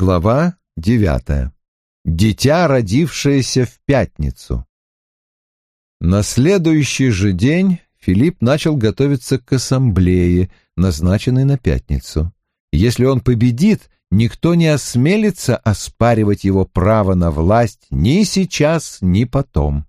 Глава девятая. Дитя, родившееся в пятницу. На следующий же день Филипп начал готовиться к ассамблее, назначенной на пятницу. Если он победит, никто не осмелится оспаривать его право на власть ни сейчас, ни потом.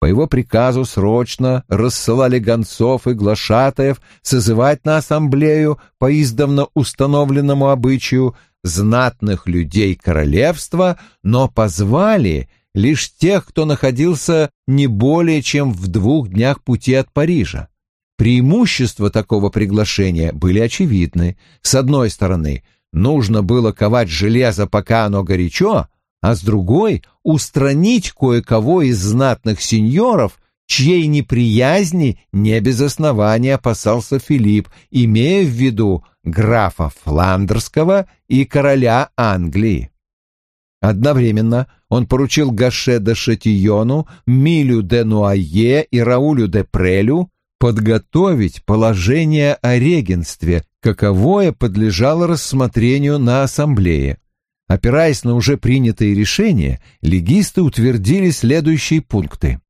По его приказу срочно рассылали гонцов и глашатаев созывать на ассамблею по издавна установленному обычаю знатных людей королевства, но позвали лишь тех, кто находился не более чем в двух днях пути от Парижа. Преимущества такого приглашения были очевидны. С одной стороны, нужно было ковать железо, пока оно горячо, а с другой — устранить кое-кого из знатных сеньоров, чьей неприязни не без основания опасался Филипп, имея в виду графа Фландерского и короля Англии. Одновременно он поручил Гаше де Шатиону, Милю де Нуае и Раулю де Прелю подготовить положение о регенстве, каковое подлежало рассмотрению на ассамблее. Опираясь на уже принятые решения, легисты утвердили следующие пункты.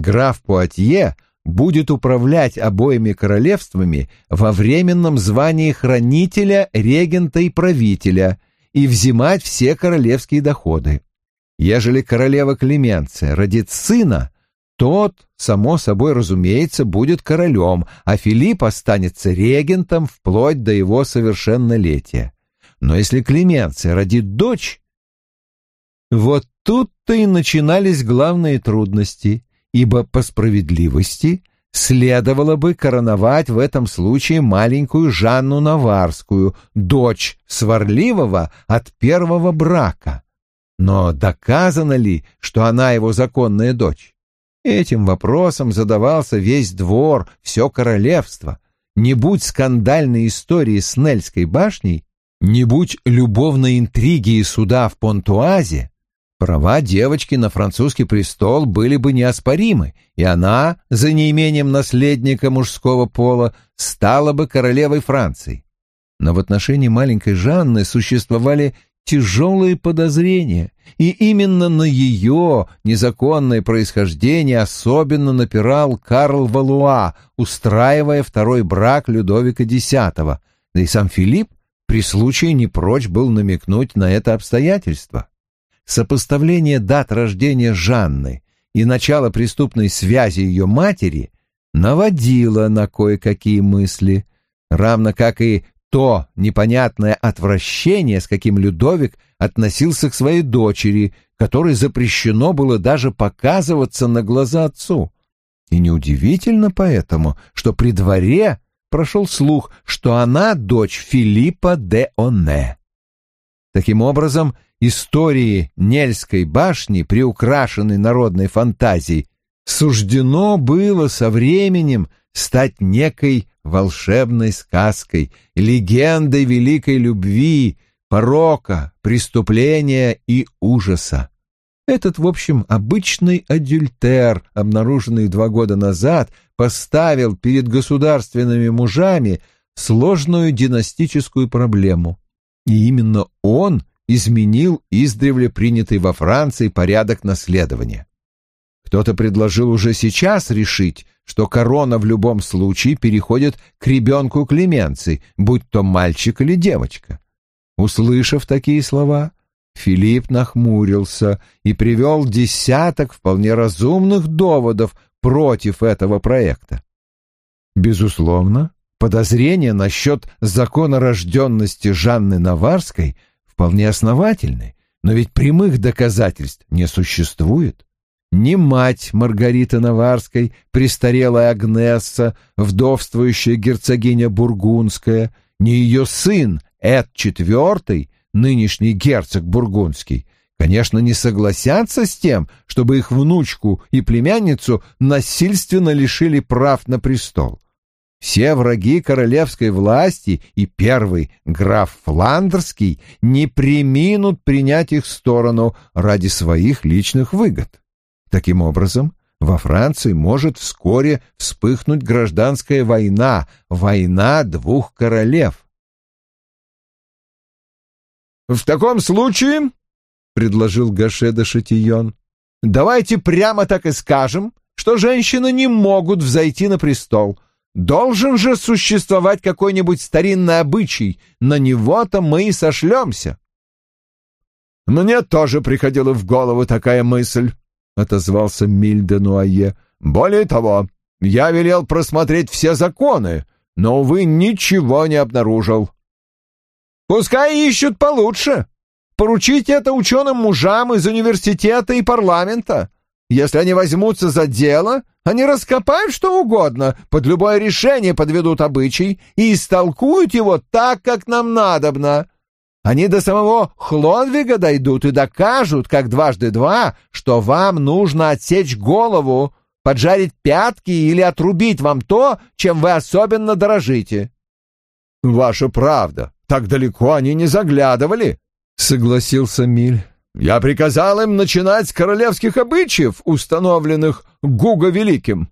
Граф Пуатье будет управлять обоими королевствами во временном звании хранителя, регента и правителя и взимать все королевские доходы. Ежели королева Клеменция родит сына, тот, само собой разумеется, будет королем, а Филипп останется регентом вплоть до его совершеннолетия. Но если Клеменция родит дочь, вот тут-то и начинались главные трудности ибо по справедливости следовало бы короновать в этом случае маленькую Жанну Наварскую, дочь сварливого от первого брака. Но доказано ли, что она его законная дочь? Этим вопросом задавался весь двор, все королевство. Не будь скандальной истории с Нельской башней, не будь любовной интриги и суда в Понтуазе, Права девочки на французский престол были бы неоспоримы, и она, за неимением наследника мужского пола, стала бы королевой Франции. Но в отношении маленькой Жанны существовали тяжелые подозрения, и именно на ее незаконное происхождение особенно напирал Карл Валуа, устраивая второй брак Людовика X, да и сам Филипп при случае не прочь был намекнуть на это обстоятельство. Сопоставление дат рождения Жанны и начала преступной связи ее матери наводило на кое-какие мысли, равно как и то непонятное отвращение, с каким Людовик относился к своей дочери, которой запрещено было даже показываться на глаза отцу. И неудивительно поэтому, что при дворе прошел слух, что она дочь Филиппа де Оне. Таким образом, истории Нельской башни, приукрашенной народной фантазией, суждено было со временем стать некой волшебной сказкой, легендой великой любви, порока, преступления и ужаса. Этот, в общем, обычный адюльтер, обнаруженный два года назад, поставил перед государственными мужами сложную династическую проблему. И именно он изменил издревле принятый во Франции порядок наследования. Кто-то предложил уже сейчас решить, что корона в любом случае переходит к ребенку Клеменции, будь то мальчик или девочка. Услышав такие слова, Филипп нахмурился и привел десяток вполне разумных доводов против этого проекта. Безусловно, подозрения насчет законорожденности Жанны Наварской – вполне основательны, но ведь прямых доказательств не существует. Ни мать Маргариты Наварской, престарелая Агнесса, вдовствующая герцогиня Бургундская, ни ее сын Эд IV, нынешний герцог Бургундский, конечно, не согласятся с тем, чтобы их внучку и племянницу насильственно лишили прав на престол. Все враги королевской власти и первый граф Фландерский не приминут принять их сторону ради своих личных выгод. Таким образом, во Франции может вскоре вспыхнуть гражданская война, война двух королев. В таком случае, — предложил Гаше де Шатион, — давайте прямо так и скажем, что женщины не могут взойти на престол. Должен же существовать какой-нибудь старинный обычай, на него-то мы и сошлемся. «Мне тоже приходила в голову такая мысль», — отозвался Мильде Нуае. «Более того, я велел просмотреть все законы, но, увы, ничего не обнаружил». «Пускай ищут получше. Поручите это ученым мужам из университета и парламента. Если они возьмутся за дело, они раскопают что угодно, под любое решение подведут обычай и истолкуют его так, как нам надобно. Они до самого Хлонвига дойдут и докажут, как дважды два, что вам нужно отсечь голову, поджарить пятки или отрубить вам то, чем вы особенно дорожите. — Ваша правда, так далеко они не заглядывали, — согласился Миль. Я приказал им начинать с королевских обычаев, установленных Гуго Великим.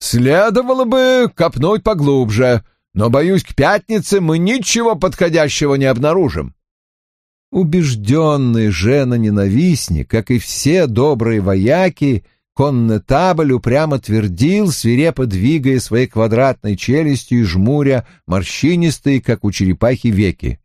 Следовало бы копнуть поглубже, но, боюсь, к пятнице мы ничего подходящего не обнаружим. Убежденный жена-ненавистник, как и все добрые вояки, коннетабль упрямо твердил, свирепо двигая своей квадратной челюстью и жмуря морщинистые, как у черепахи, веки.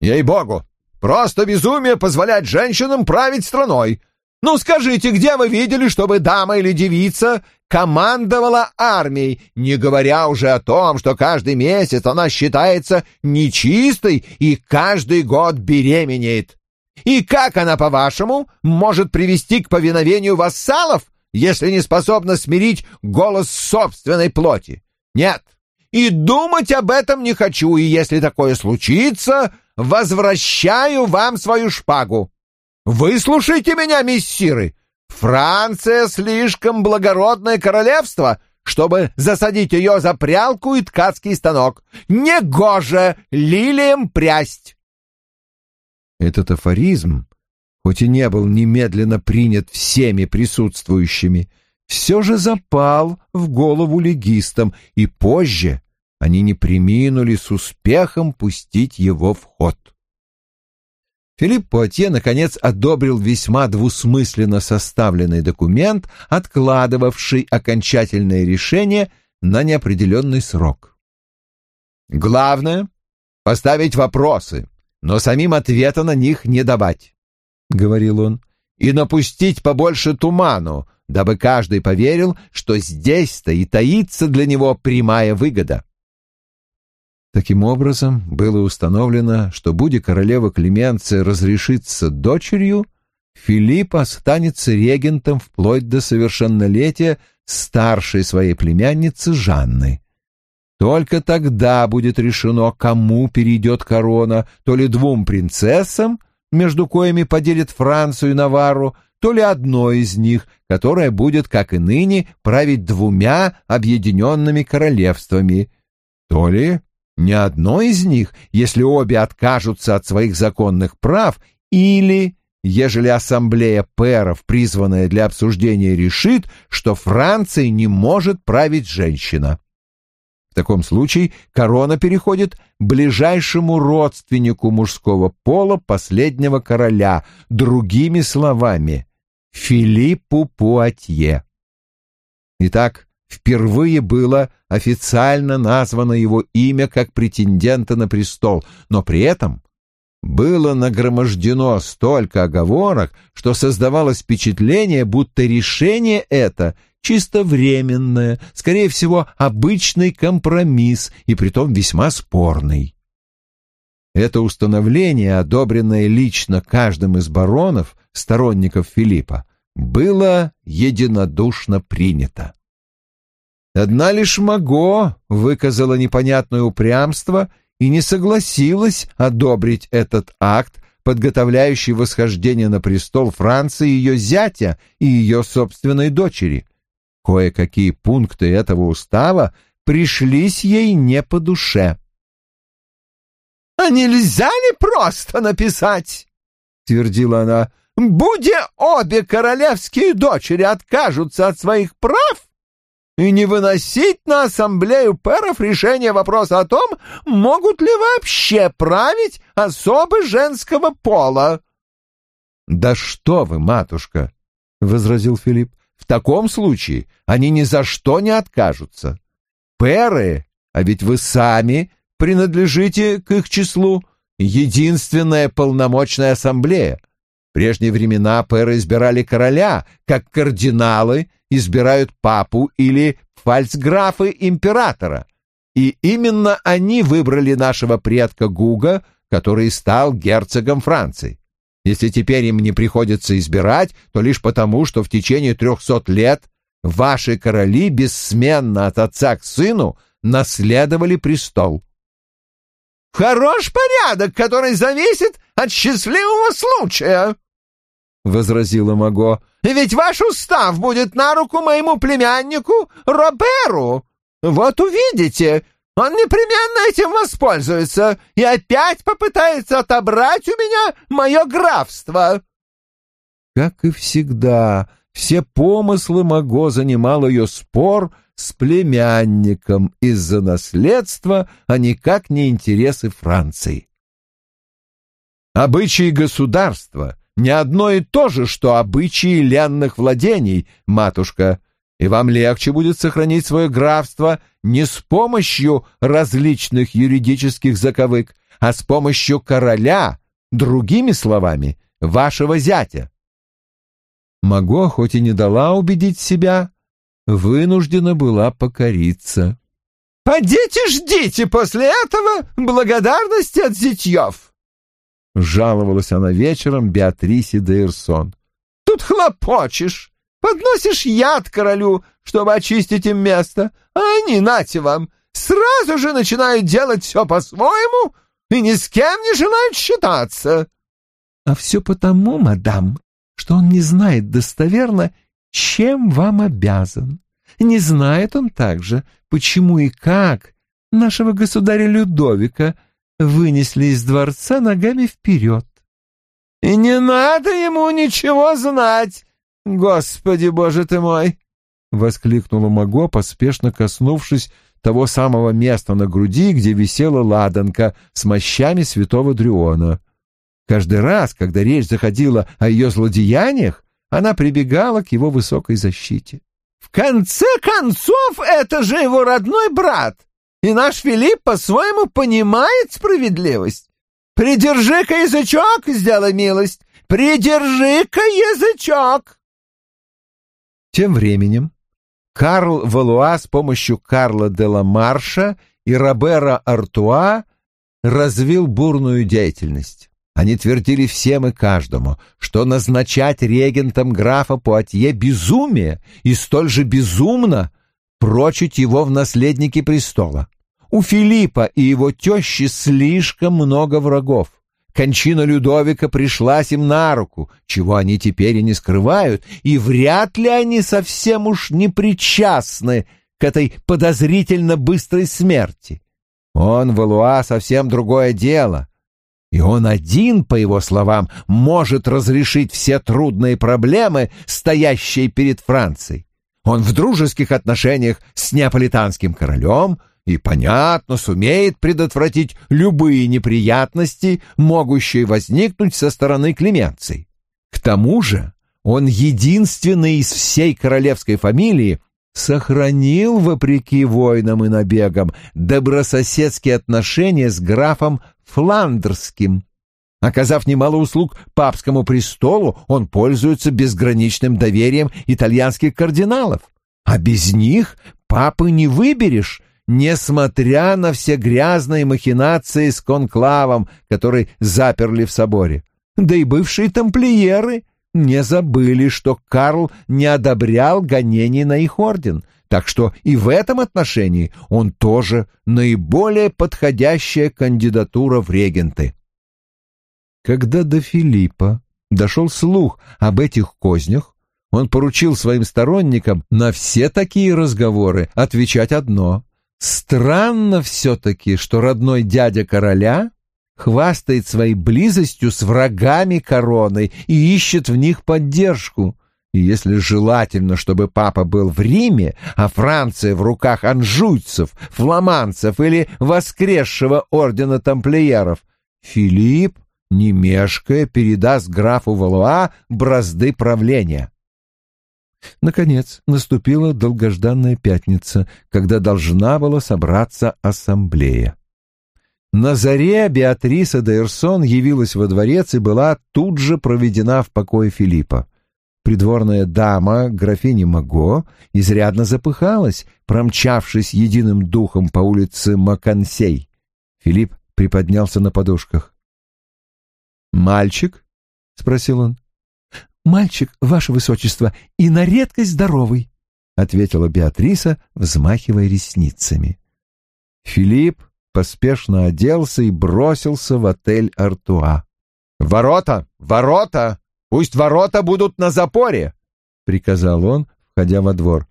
«Ей-богу! Просто безумие позволять женщинам править страной. Ну скажите, где вы видели, чтобы дама или девица командовала армией, не говоря уже о том, что каждый месяц она считается нечистой и каждый год беременеет? И как она, по-вашему, может привести к повиновению вассалов, если не способна смирить голос собственной плоти? Нет, и думать об этом не хочу, и если такое случится, возвращаю вам свою шпагу. Выслушайте меня, миссиры. Франция слишком благородное королевство, чтобы засадить ее за прялку и ткацкий станок. Негоже лилиям прясть. Этот афоризм, хоть и не был немедленно принят всеми присутствующими, все же запал в голову легистам, и позже они не приминули с успехом пустить его в ход. Филипп Пуатье, наконец, одобрил весьма двусмысленно составленный документ, откладывавший окончательное решение на неопределенный срок. «Главное — поставить вопросы, но самим ответа на них не давать», — говорил он, — «и напустить побольше туману, дабы каждый поверил, что здесь-то и таится для него прямая выгода. Таким образом, было установлено, что, будь королева Клеменция разрешиться дочерью, Филипп останется регентом вплоть до совершеннолетия старшей своей племянницы Жанны. Только тогда будет решено, кому перейдет корона, то ли двум принцессам, между коими поделит Францию и Наварру, то ли одной из них, которая будет, как и ныне, править двумя объединенными королевствами, то ли ни одно из них, если обе откажутся от своих законных прав, или, ежели ассамблея пэров, призванная для обсуждения, решит, что Францией не может править женщина. В таком случае корона переходит ближайшему родственнику мужского пола последнего короля, другими словами, Филиппу Пуатье. Итак, впервые было официально названо его имя как претендента на престол, но при этом было нагромождено столько оговорок, что создавалось впечатление, будто решение это чисто временное, скорее всего, обычный компромисс, и притом весьма спорный. Это установление, одобренное лично каждым из баронов, сторонников Филиппа, было единодушно принято. Одна лишь Маго выказала непонятное упрямство и не согласилась одобрить этот акт, подготовляющий восхождение на престол Франции ее зятя и ее собственной дочери. Кое-какие пункты этого устава пришлись ей не по душе. «А нельзя ли просто написать?» — твердила она. «Будь обе королевские дочери откажутся от своих прав, и не выносить на ассамблею пэров решение вопроса о том, могут ли вообще править особы женского пола. «Да что вы, матушка!» — возразил Филипп. «В таком случае они ни за что не откажутся. Пэры, а ведь вы сами принадлежите к их числу, единственная полномочная ассамблея. Прежние времена пэры избирали короля, как кардиналы избирают папу или фальцграфы императора. И именно они выбрали нашего предка Гуга, который стал герцогом Франции. Если теперь им не приходится избирать, то лишь потому, что в течение трехсот лет ваши короли бессменно от отца к сыну наследовали престол. «Хорош порядок, который зависит от счастливого случая», — возразила Маго. «Ведь ваш устав будет на руку моему племяннику Роберу. Вот увидите, он непременно этим воспользуется и опять попытается отобрать у меня мое графство». Как и всегда, все помыслы Маго занимал ее спор с племянником из-за наследства, а никак не интересы Франции. Обычаи государства — не одно и то же, что обычаи ленных владений, матушка, и вам легче будет сохранить свое графство не с помощью различных юридических заковык, а с помощью короля, другими словами, вашего зятя. Маго, хоть и не дала убедить себя, вынуждена была покориться. «Подите ждите после этого благодарности от зятьев!» Жаловалась она вечером Беатрисе де Ирсон. «Тут хлопочешь, Подносишь яд королю, чтобы очистить им место, а они, нате вам, сразу же начинают делать все по-своему и ни с кем не желают считаться. А все потому, мадам, что он не знает достоверно, чем вам обязан. Не знает он также, почему и как нашего государя Людовика вынесли из дворца ногами вперед. И не надо ему ничего знать, «Господи, боже ты мой!» — воскликнула Маго, поспешно коснувшись того самого места на груди, где висела ладанка с мощами святого Дрюона. Каждый раз, когда речь заходила о ее злодеяниях, она прибегала к его высокой защите. «В конце концов, это же его родной брат, и наш Филипп по-своему понимает справедливость. Придержи-ка язычок, сделай милость, придержи-ка язычок!» Тем временем Карл Валуа с помощью Карла де ла Марша и Робера Артуа развил бурную деятельность. Они твердили всем и каждому, что назначать регентом графа Пуатье безумие и столь же безумно прочить его в наследники престола. У Филиппа и его тещи слишком много врагов. Кончина Людовика пришлась им на руку, чего они теперь и не скрывают, и вряд ли они совсем уж не причастны к этой подозрительно быстрой смерти. Он, Валуа, совсем другое дело. И он один, по его словам, может разрешить все трудные проблемы, стоящие перед Францией. Он в дружеских отношениях с неаполитанским королем, и, понятно, сумеет предотвратить любые неприятности, могущие возникнуть со стороны Клеменции. К тому же он единственный из всей королевской фамилии сохранил, вопреки войнам и набегам, добрососедские отношения с графом Фландерским. Оказав немало услуг папскому престолу, он пользуется безграничным доверием итальянских кардиналов. А без них папы не выберешь, несмотря на все грязные махинации с конклавом, который заперли в соборе. Да и бывшие тамплиеры не забыли, что Карл не одобрял гонений на их орден, так что и в этом отношении он тоже наиболее подходящая кандидатура в регенты. Когда до Филиппа дошел слух об этих кознях, он поручил своим сторонникам на все такие разговоры отвечать одно Странно все-таки, что родной дядя короля хвастает своей близостью с врагами короны и ищет в них поддержку. и если желательно, чтобы папа был в Риме, а Франция в руках анжуйцев, фламандцев или воскресшего ордена тамплиеров, Филипп, не мешкая, передаст графу Валуа бразды правления. Наконец наступила долгожданная пятница, когда должна была собраться ассамблея. На заре Беатриса де Эрсон явилась во дворец и была тут же проведена в покое Филиппа. Придворная дама, графиня Маго, изрядно запыхалась, промчавшись единым духом по улице Макансей. Филипп приподнялся на подушках. «Мальчик?» — спросил он. «Мальчик, ваше высочество, и на редкость здоровый», — ответила Беатриса, взмахивая ресницами. Филипп поспешно оделся и бросился в отель «Артуа». «Ворота! Ворота! Пусть ворота будут на запоре!» — приказал он, входя во двор.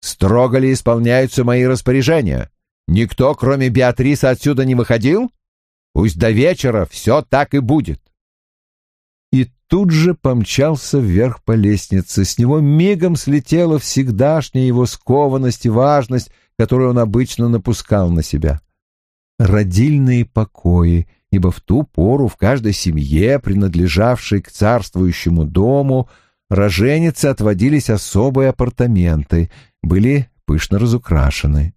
«Строго ли исполняются мои распоряжения? Никто, кроме Беатрисы, отсюда не выходил? Пусть до вечера все так и будет» тут же помчался вверх по лестнице. С него мигом слетела всегдашняя его скованность и важность, которую он обычно напускал на себя. Родильные покои, ибо в ту пору в каждой семье, принадлежавшей к царствующему дому, роженице отводились особые апартаменты, были пышно разукрашены.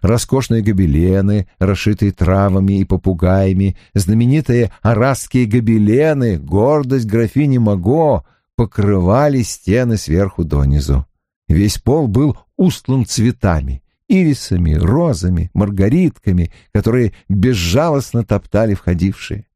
Роскошные гобелены, расшитые травами и попугаями, знаменитые арасские гобелены, гордость графини Маго, покрывали стены сверху донизу. Весь пол был устлан цветами, ирисами, розами, маргаритками, которые безжалостно топтали входившие.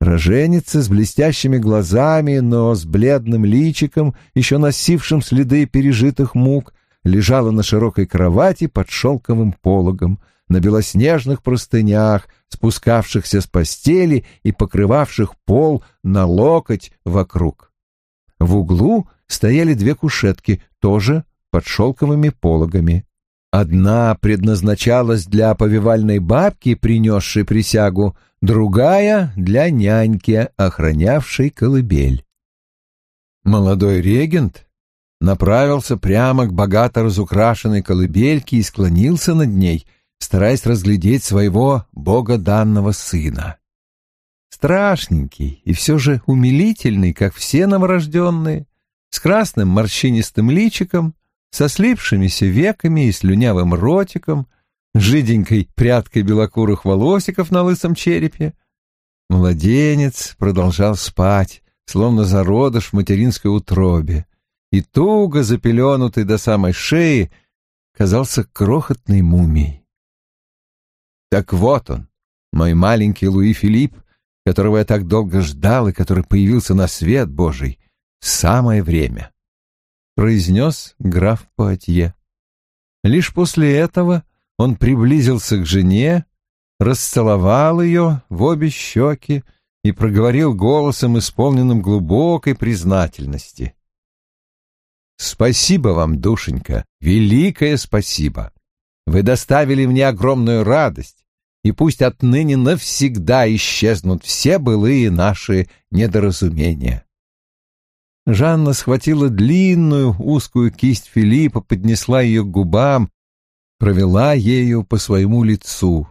Роженица с блестящими глазами, но с бледным личиком, еще носившим следы пережитых мук, лежала на широкой кровати под шелковым пологом, на белоснежных простынях, спускавшихся с постели и покрывавших пол на локоть вокруг. В углу стояли две кушетки, тоже под шелковыми пологами. Одна предназначалась для повивальной бабки, принесшей присягу, другая — для няньки, охранявшей колыбель. Молодой регент направился прямо к богато разукрашенной колыбельке и склонился над ней, стараясь разглядеть своего богоданного сына. Страшненький и все же умилительный, как все новорожденные, с красным морщинистым личиком, со слипшимися веками и слюнявым ротиком, жиденькой прядкой белокурых волосиков на лысом черепе. Младенец продолжал спать, словно зародыш в материнской утробе, и туго запеленутый до самой шеи, казался крохотной мумией. Так вот он, мой маленький Луи Филипп, которого я так долго ждал и который появился на свет Божий самое время, — произнес граф Пуатье. Лишь после этого он приблизился к жене, расцеловал ее в обе щеки и проговорил голосом, исполненным глубокой признательности. Спасибо вам, душенька, великое спасибо. Вы доставили мне огромную радость, и пусть отныне навсегда исчезнут все былые наши недоразумения. Жанна схватила длинную узкую кисть Филиппа, поднесла ее к губам, провела ею по своему лицу.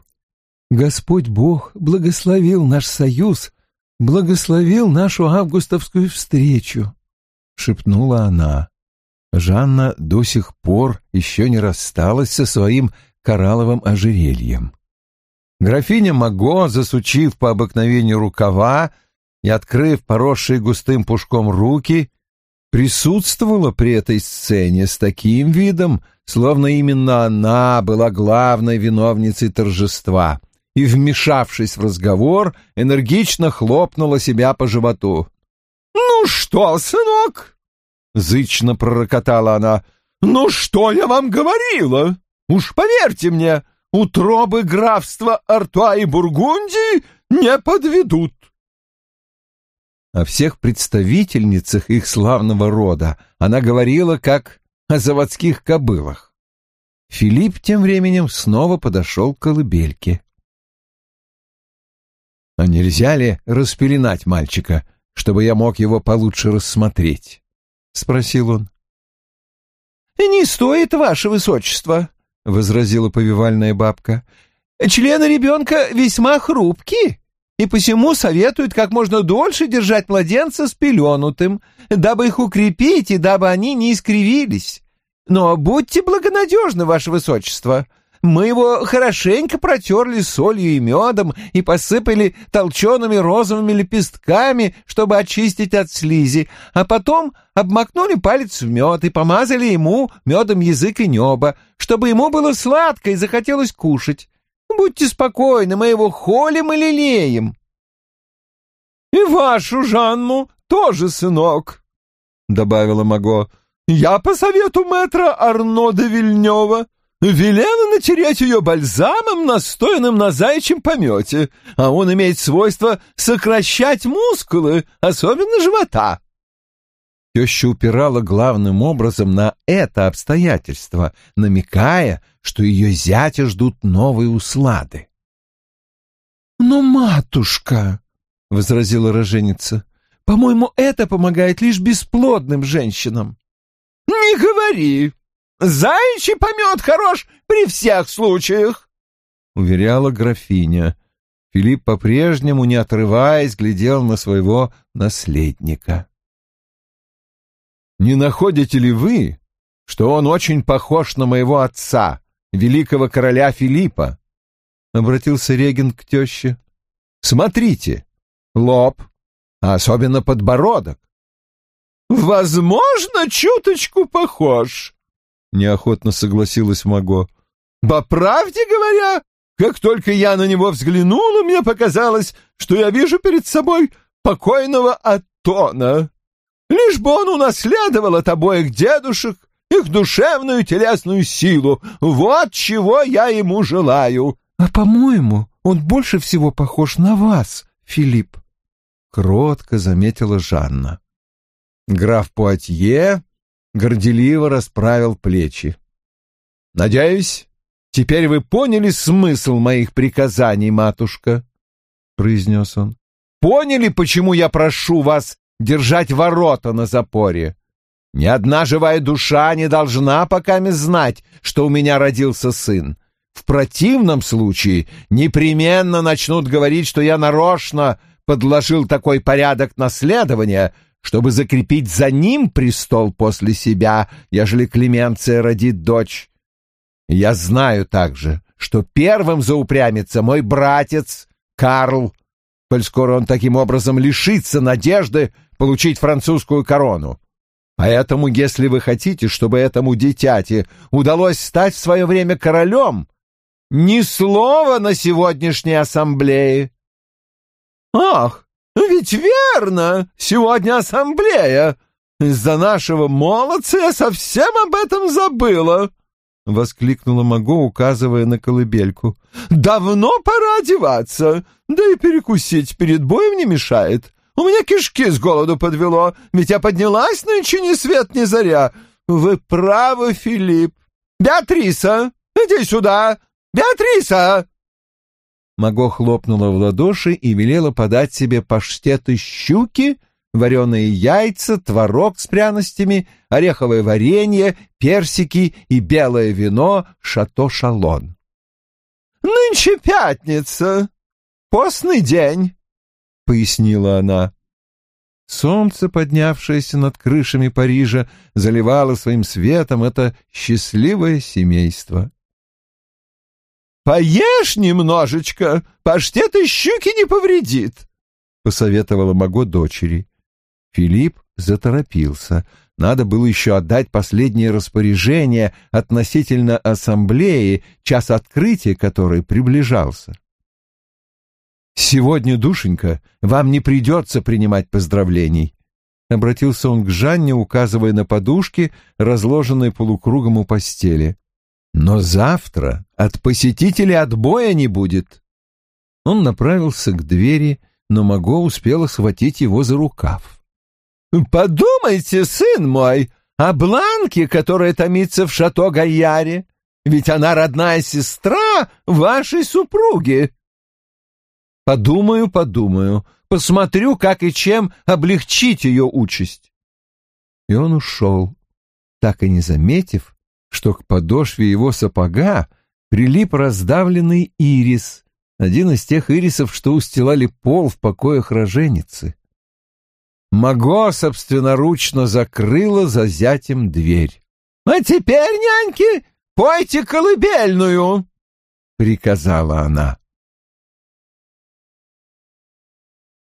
«Господь Бог благословил наш союз, благословил нашу августовскую встречу», — шепнула она. Жанна до сих пор еще не рассталась со своим коралловым ожерельем. Графиня Маго, засучив по обыкновению рукава и открыв поросшие густым пушком руки, присутствовала при этой сцене с таким видом, словно именно она была главной виновницей торжества, и, вмешавшись в разговор, энергично хлопнула себя по животу. «Ну что, сынок?» Зычно пророкотала она. «Ну что я вам говорила? Уж поверьте мне, утробы графства Артуа и Бургундии не подведут». О всех представительницах их славного рода она говорила, как о заводских кобылах. Филипп тем временем снова подошел к колыбельке. «А нельзя ли распеленать мальчика, чтобы я мог его получше рассмотреть?» — спросил он. «Не стоит, ваше высочество», — возразила повивальная бабка. «Члены ребенка весьма хрупки, и посему советуют как можно дольше держать младенца спеленутым, дабы их укрепить и дабы они не искривились. Но будьте благонадежны, ваше высочество. Мы его хорошенько протерли солью и медом и посыпали толчеными розовыми лепестками, чтобы очистить от слизи, а потом обмакнули палец в мед и помазали ему медом язык и небо, чтобы ему было сладко и захотелось кушать. Будьте спокойны, мы его холим и лелеем. — И вашу Жанну тоже, сынок, — добавила Маго. — Я по совету мэтра Арно де Вильнева велела натереть ее бальзамом, настоянным на заячьем помете, а он имеет свойство сокращать мускулы, особенно живота. Теща упирала главным образом на это обстоятельство, намекая, что ее зятя ждут новые услады. «Но, матушка», — возразила роженица, — «по-моему, это помогает лишь бесплодным женщинам». «Не говори! Заячий помет хорош при всех случаях!» — уверяла графиня. Филипп по-прежнему, не отрываясь, глядел на своего наследника. Не находите ли вы, что он очень похож на моего отца, великого короля Филиппа? Обратился регент к теще. Смотрите, лоб, а особенно подбородок. Возможно, чуточку похож, неохотно согласилась Маго. По правде говоря, как только я на него взглянула, мне показалось, что я вижу перед собой покойного Атона. Лишь бы он унаследовал от обоих дедушек их душевную и телесную силу. Вот чего я ему желаю. — А, по-моему, он больше всего похож на вас, Филипп, — кротко заметила Жанна. Граф Пуатье горделиво расправил плечи. — Надеюсь, теперь вы поняли смысл моих приказаний, матушка, — произнес он. — Поняли, почему я прошу вас держать ворота на запоре. Ни одна живая душа не должна пока знать, что у меня родился сын. В противном случае непременно начнут говорить, что я нарочно подложил такой порядок наследования, чтобы закрепить за ним престол после себя, ежели Клеменция родит дочь. Я знаю также, что первым заупрямится мой братец Карл, коль скоро он таким образом лишится надежды получить французскую корону. Поэтому, если вы хотите, чтобы этому дитяти удалось стать в свое время королем, ни слова на сегодняшней ассамблее. Ах, ведь верно, сегодня ассамблея. Из-за нашего молодца я совсем об этом забыла. — воскликнула Маго, указывая на колыбельку. «Давно пора одеваться, да и перекусить перед боем не мешает. У меня кишки с голоду подвело, ведь я поднялась нынче ни свет ни заря. Вы правы, Филипп. Беатриса, иди сюда! Беатриса!» Маго хлопнула в ладоши и велела подать себе паштеты щуки, вареные яйца, творог с пряностями, ореховое варенье, персики и белое вино «Шато-Шалон». «Нынче пятница, постный день. — пояснила она. Солнце, поднявшееся над крышами Парижа, заливало своим светом это счастливое семейство. «Поешь немножечко, паштет и щуки не повредит», — посоветовала Маго дочери. Филипп заторопился. Надо было еще отдать последнее распоряжение относительно ассамблеи, час открытия которой приближался. «Сегодня, душенька, вам не придется принимать поздравлений», — обратился он к Жанне, указывая на подушки, разложенные полукругом у постели. «Но завтра от посетителей отбоя не будет». Он направился к двери, но Маго успела схватить его за рукав. «Подумайте, сын мой, о Бланке, которая томится в шато Гайяре, ведь она родная сестра вашей супруги». Подумаю, подумаю, посмотрю, как и чем облегчить ее участь. И он ушел. так и не заметив, что к подошве его сапога прилип раздавленный ирис, один из тех ирисов, что устилали пол в покоях роженицы. Маго собственноручно закрыла за зятем дверь. — А теперь, няньки, пойте колыбельную! — приказала она.